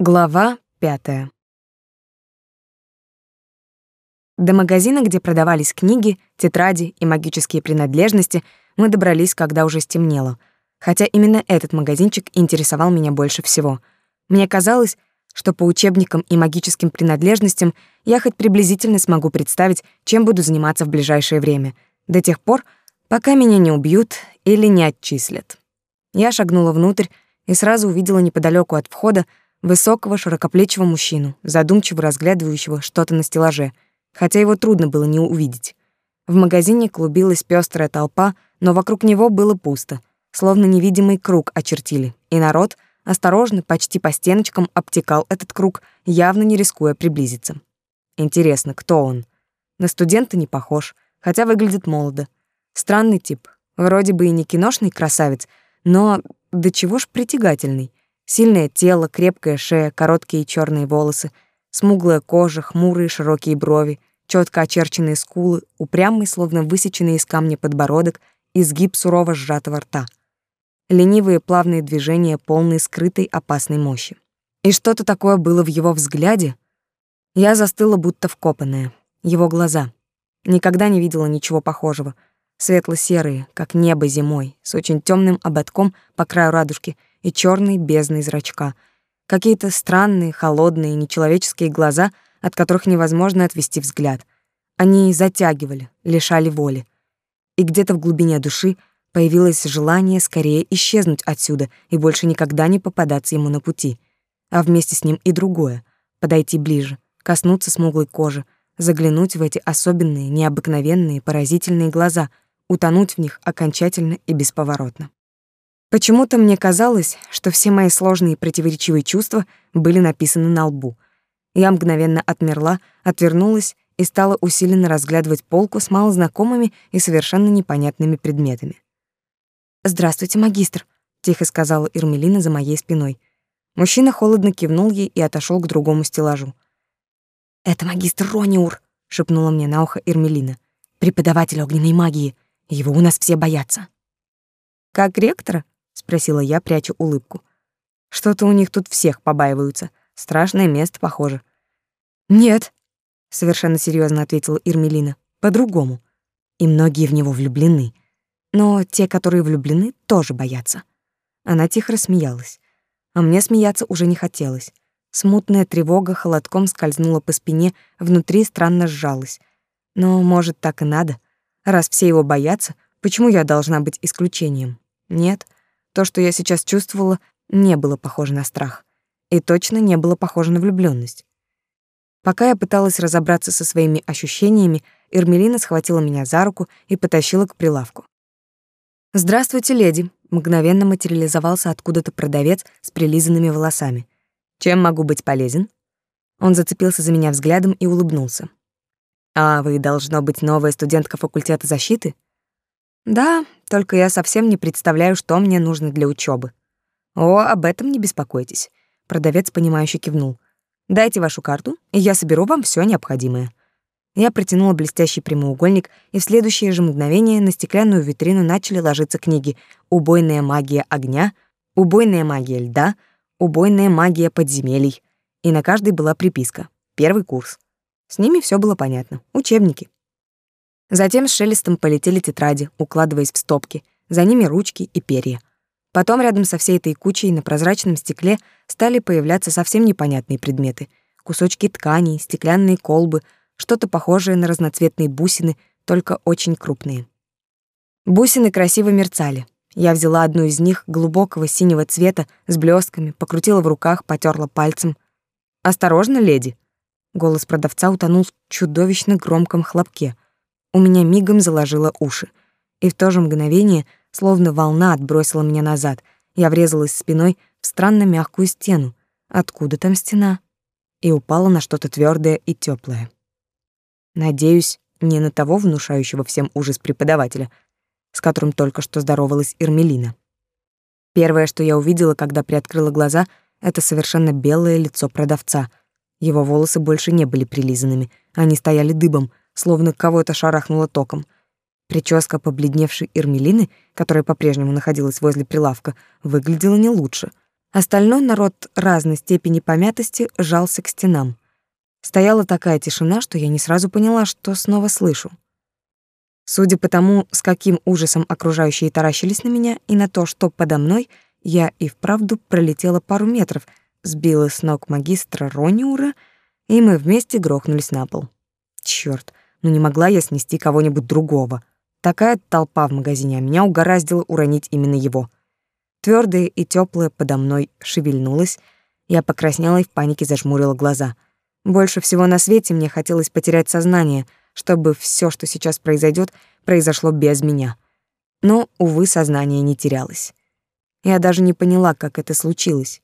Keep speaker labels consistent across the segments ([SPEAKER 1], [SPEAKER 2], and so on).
[SPEAKER 1] Глава пятая. До магазина, где продавались книги, тетради и магические принадлежности, мы добрались, когда уже стемнело. Хотя именно этот магазинчик интересовал меня больше всего. Мне казалось, что по учебникам и магическим принадлежностям я хоть приблизительно смогу представить, чем буду заниматься в ближайшее время, до тех пор, пока меня не убьют или не отчислят. Я шагнула внутрь и сразу увидела неподалеку от входа высокого широкоплечего мужчину, задумчиво разглядывающего что-то на стеллаже, хотя его трудно было не увидеть. В магазине клубилась пестрая толпа, но вокруг него было пусто, словно невидимый круг очертили, и народ осторожно, почти по стеночкам обтекал этот круг, явно не рискуя приблизиться. Интересно, кто он? На студента не похож, хотя выглядит молодо. Странный тип, вроде бы и не киношный красавец, но до чего ж притягательный. Сильное тело, крепкая шея, короткие черные волосы, смуглая кожа, хмурые широкие брови, четко очерченные скулы, упрямый, словно высеченный из камня подбородок, изгиб сурово сжатого рта. Ленивые плавные движения, полные скрытой опасной мощи. И что-то такое было в его взгляде. Я застыла, будто вкопанная. Его глаза. Никогда не видела ничего похожего. Светло-серые, как небо зимой, с очень темным ободком по краю радужки — и черной бездной зрачка. Какие-то странные, холодные, нечеловеческие глаза, от которых невозможно отвести взгляд. Они затягивали, лишали воли. И где-то в глубине души появилось желание скорее исчезнуть отсюда и больше никогда не попадаться ему на пути. А вместе с ним и другое — подойти ближе, коснуться смуглой кожи, заглянуть в эти особенные, необыкновенные, поразительные глаза, утонуть в них окончательно и бесповоротно. Почему-то мне казалось, что все мои сложные и противоречивые чувства были написаны на лбу. Я мгновенно отмерла, отвернулась и стала усиленно разглядывать полку с малознакомыми и совершенно непонятными предметами. «Здравствуйте, магистр», — тихо сказала Ирмелина за моей спиной. Мужчина холодно кивнул ей и отошел к другому стеллажу. «Это магистр Рониур», — шепнула мне на ухо Ирмелина. «Преподаватель огненной магии. Его у нас все боятся». «Как ректора?» Спросила я, пряча улыбку. Что-то у них тут всех побаиваются. Страшное место, похоже. Нет, совершенно серьезно ответила Ирмелина. По-другому. И многие в него влюблены. Но те, которые влюблены, тоже боятся. Она тихо рассмеялась. А мне смеяться уже не хотелось. Смутная тревога холодком скользнула по спине, внутри странно сжалась. Но, может, так и надо. Раз все его боятся, почему я должна быть исключением? Нет. То, что я сейчас чувствовала, не было похоже на страх. И точно не было похоже на влюблённость. Пока я пыталась разобраться со своими ощущениями, Эрмелина схватила меня за руку и потащила к прилавку. «Здравствуйте, леди», — мгновенно материализовался откуда-то продавец с прилизанными волосами. «Чем могу быть полезен?» Он зацепился за меня взглядом и улыбнулся. «А вы, должно быть, новая студентка факультета защиты?» «Да, только я совсем не представляю, что мне нужно для учебы. О, об этом не беспокойтесь, продавец понимающе кивнул. Дайте вашу карту, и я соберу вам все необходимое. Я протянула блестящий прямоугольник, и в следующее же мгновение на стеклянную витрину начали ложиться книги: Убойная магия огня, Убойная магия льда, Убойная магия подземелий. И на каждой была приписка: Первый курс. С ними все было понятно. Учебники. Затем с шелестом полетели тетради, укладываясь в стопки, за ними ручки и перья. Потом рядом со всей этой кучей на прозрачном стекле стали появляться совсем непонятные предметы. Кусочки тканей, стеклянные колбы, что-то похожее на разноцветные бусины, только очень крупные. Бусины красиво мерцали. Я взяла одну из них, глубокого синего цвета, с блестками, покрутила в руках, потерла пальцем. «Осторожно, леди!» Голос продавца утонул в чудовищно громком хлопке — у меня мигом заложило уши. И в то же мгновение, словно волна отбросила меня назад, я врезалась спиной в странно мягкую стену. Откуда там стена? И упала на что-то твердое и теплое. Надеюсь, не на того внушающего всем ужас преподавателя, с которым только что здоровалась Ирмелина. Первое, что я увидела, когда приоткрыла глаза, это совершенно белое лицо продавца. Его волосы больше не были прилизанными, они стояли дыбом, словно кого-то шарахнуло током. Прическа побледневшей Ирмелины, которая по-прежнему находилась возле прилавка, выглядела не лучше. Остальной народ разной степени помятости жался к стенам. Стояла такая тишина, что я не сразу поняла, что снова слышу. Судя по тому, с каким ужасом окружающие таращились на меня, и на то, что подо мной, я и вправду пролетела пару метров, сбила с ног магистра Рониура, и мы вместе грохнулись на пол. Чёрт, ну не могла я снести кого-нибудь другого. Такая толпа в магазине, а меня угораздило уронить именно его. Твёрдое и тёплое подо мной шевельнулось, я покраснела и в панике зажмурила глаза. Больше всего на свете мне хотелось потерять сознание — чтобы все, что сейчас произойдет, произошло без меня. Но, увы, сознание не терялось. Я даже не поняла, как это случилось.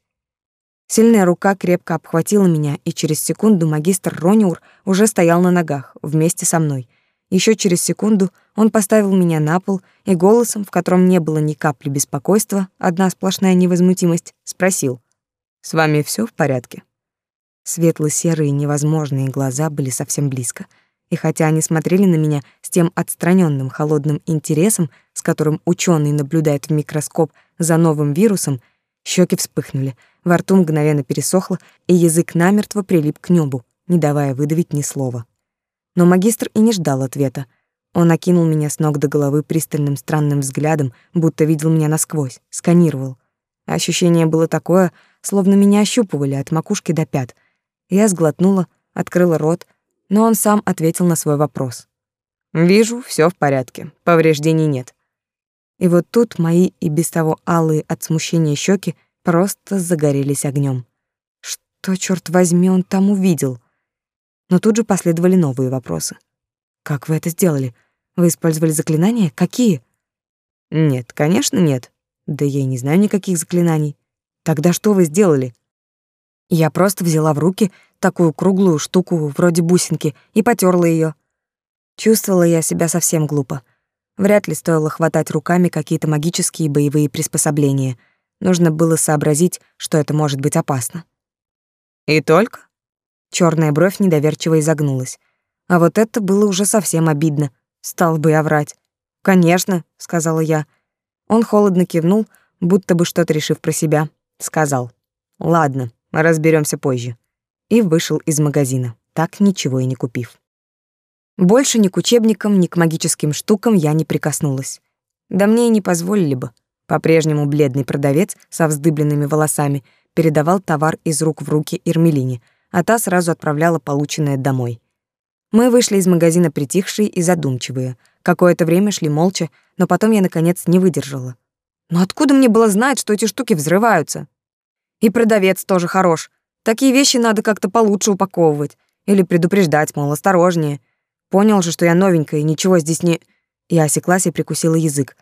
[SPEAKER 1] Сильная рука крепко обхватила меня, и через секунду магистр Рониур уже стоял на ногах вместе со мной. Еще через секунду он поставил меня на пол и голосом, в котором не было ни капли беспокойства, одна сплошная невозмутимость, спросил: "С вами все в порядке?" Светло-серые невозможные глаза были совсем близко. И хотя они смотрели на меня с тем отстраненным холодным интересом, с которым ученый наблюдает в микроскоп за новым вирусом, щеки вспыхнули, во рту мгновенно пересохло, и язык намертво прилип к небу, не давая выдавить ни слова. Но магистр и не ждал ответа. Он окинул меня с ног до головы пристальным странным взглядом, будто видел меня насквозь, сканировал. Ощущение было такое, словно меня ощупывали от макушки до пят. Я сглотнула, открыла рот, но он сам ответил на свой вопрос. «Вижу, все в порядке, повреждений нет». И вот тут мои и без того алые от смущения щеки просто загорелись огнем. Что, черт возьми, он там увидел? Но тут же последовали новые вопросы. «Как вы это сделали? Вы использовали заклинания? Какие?» «Нет, конечно, нет. Да я и не знаю никаких заклинаний. Тогда что вы сделали?» Я просто взяла в руки такую круглую штуку вроде бусинки и потерла ее. Чувствовала я себя совсем глупо. Вряд ли стоило хватать руками какие-то магические боевые приспособления. Нужно было сообразить, что это может быть опасно. И только? Черная бровь недоверчиво изогнулась. А вот это было уже совсем обидно. Стал бы я врать. «Конечно», — сказала я. Он холодно кивнул, будто бы что-то решив про себя. Сказал. «Ладно, разберемся позже. И вышел из магазина, так ничего и не купив. Больше ни к учебникам, ни к магическим штукам я не прикоснулась. Да мне и не позволили бы. По-прежнему бледный продавец со вздыбленными волосами передавал товар из рук в руки Ирмелине, а та сразу отправляла полученное домой. Мы вышли из магазина притихшие и задумчивые. Какое-то время шли молча, но потом я, наконец, не выдержала. Но откуда мне было знать, что эти штуки взрываются? И продавец тоже хорош. Такие вещи надо как-то получше упаковывать. Или предупреждать, мол, осторожнее. Понял же, что я новенькая, и ничего здесь не... Я осеклась и прикусила язык.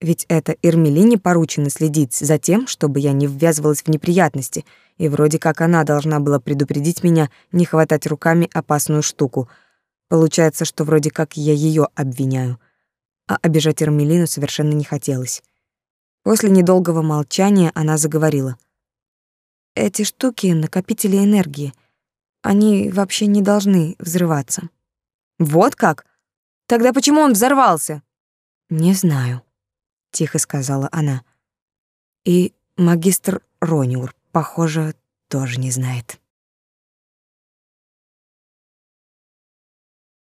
[SPEAKER 1] Ведь это Эрмелине поручено следить за тем, чтобы я не ввязывалась в неприятности, и вроде как она должна была предупредить меня не хватать руками опасную штуку. Получается, что вроде как я ее обвиняю. А обижать Эрмелину совершенно не хотелось. После недолгого молчания она заговорила — эти штуки — накопители энергии. Они вообще не должны взрываться. Вот как? Тогда почему он взорвался? Не знаю, тихо сказала она. И магистр Рониур, похоже, тоже не знает.